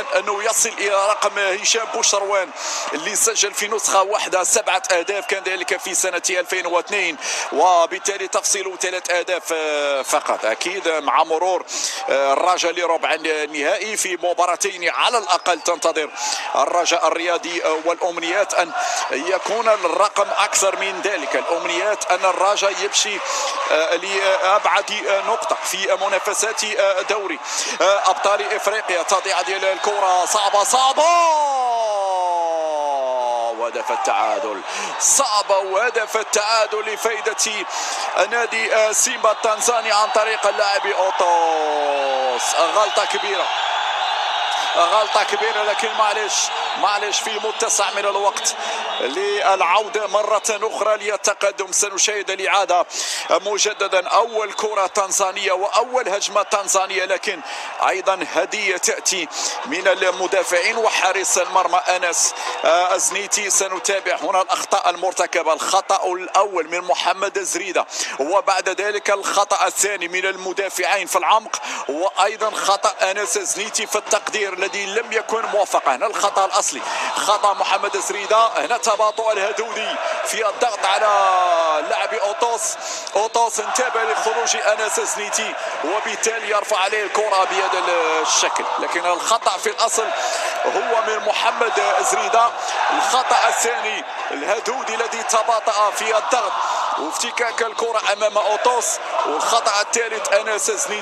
الآن أنه يصل إلى رقم هشام بوشروان اللي سجل في نسخة واحدة سبعة أهداف كان ذلك في سنة 2002 وبالتالي تفصيل ثلاث أهداف آه، فقط. أكيد مع مرور آه، الرجاء لربع النهائي في مباراتين على الأقل تنتظر الرجاء الرياضي آه، والأمنيات أن يكون الرقم أكثر من ذلك. الأمنيات أن الرجاء يمشي لأبعد نقطة في منافسات دوري أبطال إفريقيا. تضيع ديال الكرة صعبة صعبة. وهدف التعادل. صعب وهدف التعادل لفائدة نادي سيمبا التنزاني عن طريق اللاعب أوتوس. غلطة كبيرة. غلطة كبيرة لكن معلش معلش في متسع من الوقت للعودة مرة أخرى للتقدم. سنشاهد الإعادة مجددا. أول كرة تنزانية وأول هجمة تنزانية لكن أيضا هدية تأتي من المدافعين وحارس المرمى أنس أزنيتي. سنتابع هنا الأخطاء المرتكبة. الخطأ الأول من محمد زريدة وبعد ذلك الخطأ الثاني من المدافعين في العمق وأيضا خطأ أنس أزنيتي في التقدير. الذي لم يكن موفقا هنا الخطأ الأصلي. خطأ محمد زريدة هنا تباطؤ الهدودي في الضغط على لاعب أوتوس. أوتوس انتبه لخروج أنس زنيتي وبالتالي يرفع عليه الكرة بهذا الشكل. لكن الخطأ في الأصل هو من محمد زريدة الخطأ الثاني الهدودي الذي تباطأ في الضغط. وافتكاك الكرة أمام أوتوس. والخطأ الثالث أنس زنيتي